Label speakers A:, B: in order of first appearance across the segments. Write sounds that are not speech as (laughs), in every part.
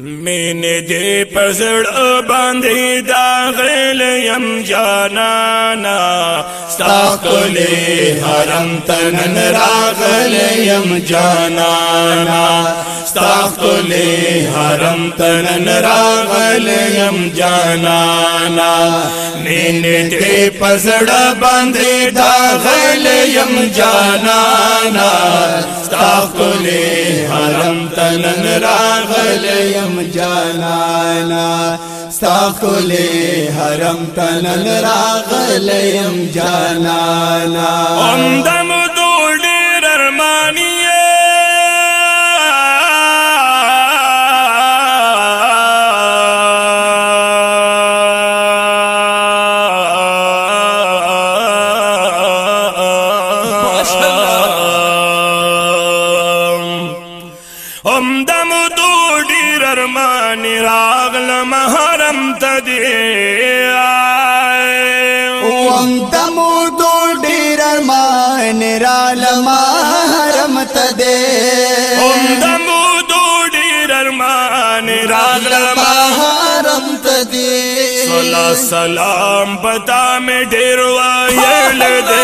A: مین دې پزړ باندې دا غل يم جانانا. ستاخلې حرم تنن راغل يم جانانا. ساکلے حرم تنن راغل یم جانانا۔ مین دے پزڑ باندھی داغل یم جانانا۔ ساکلے حرم تنن راغل یم
B: جانانا۔ ساخلے حرم تنن راغلیم جانانا۔
A: دوڑی ررمانی راغل محرم تدی
B: امدم دوڑی ررمان رال محرم تدے
A: امدم دوڑی ررمان راغل
B: محرم تدے
A: صلا سلام پتا میں ڈیر وائل دے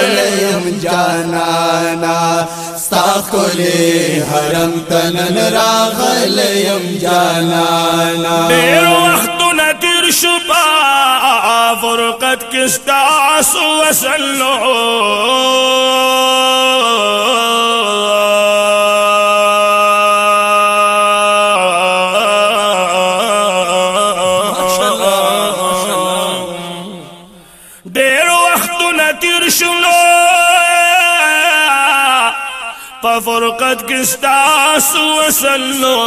A: عليهم جانانا. ستاخ حرم تنن راغل
B: یم جانانا.
A: دیر وقت نتیر شبا فرقت کستا عصو وسلو. There تیر شنو؟ په فرقت کې ستاس وسلو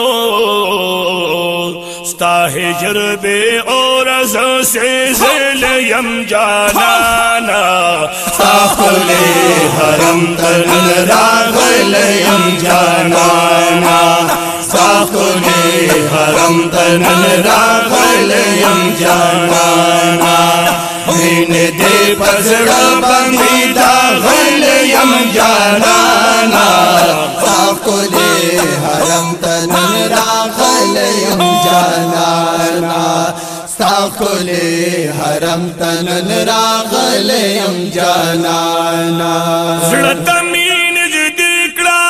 A: ستا هجر به اور از سه زل يم جانانا ستا خپل حرم تر راغل يم جانانا ستا خپل حرم تر راغل يم جانانا مین دے پزڑا بندی داغل یم جانانا
B: ساخلے حرم تنن راغلیم جانانا ساخلے حرم تنن راغلیم جانانا
A: زړه مين جدي کړه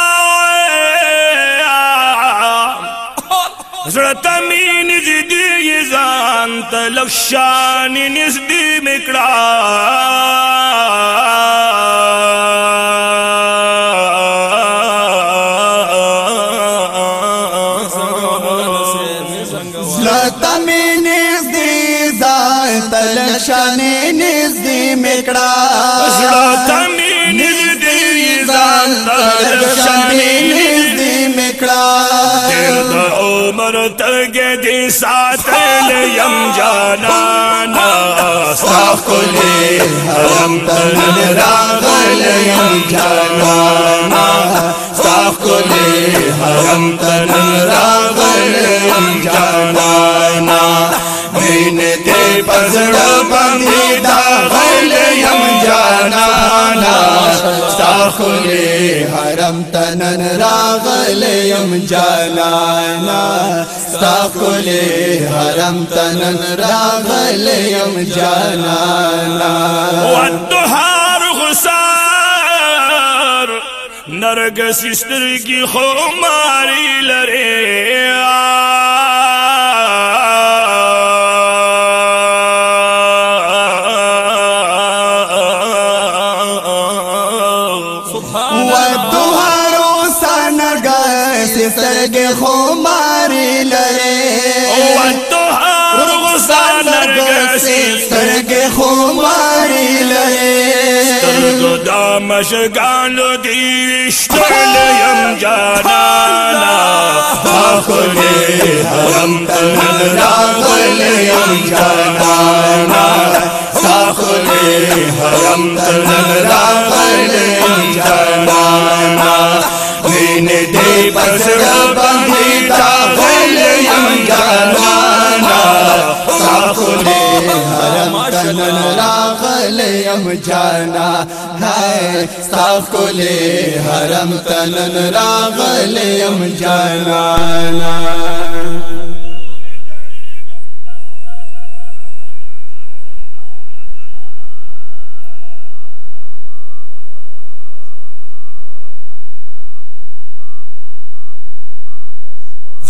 A: زړه مين جدي ځان ته لښان نږدې میکړه
B: زلتا میں نزدی زان تلشانی نزدی مکڑا
A: زړه مين جدي ځان ته
B: تلشانی
A: لښان
B: نزدی مکڑا
A: د عمر ترګه دي ساتل يم جانانا ساخلي حرم تن راغل يم جانانا ساخلي حرم تن راغل يم جانانا مين دې پزړ باندې داغل يم جانانا خوري
B: حرم تنن راغلي يم جانانا ستا خوري حرم تنن راغلي يم جانانا
A: والدهار غسار نرگس استرگی خماری
B: لریا سرگ خماری لرے سرگ خماری لرے
A: سترگو دامشگانو دیشتل یم جانانا۔ آخلی حرم تنن راغل یم جانانا۔
B: ساخلے حرم تنن راغلے بسر بندی داخلے جانانا ساخلے حرم تنن راغلے جانا ہے ساخلے حرم تنن راغلے جانانا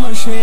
B: نظر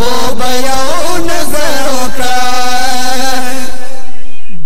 B: گمبا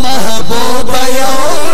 B: نظر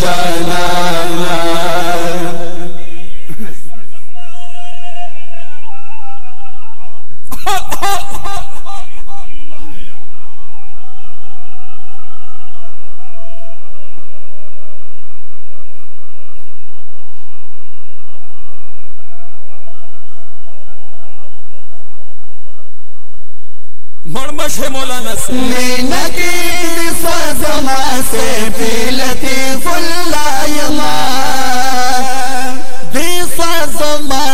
B: Ha! (laughs)
A: مرمش مولانا سے
B: نکی سزما سے پیلتی فلا یما دی سزما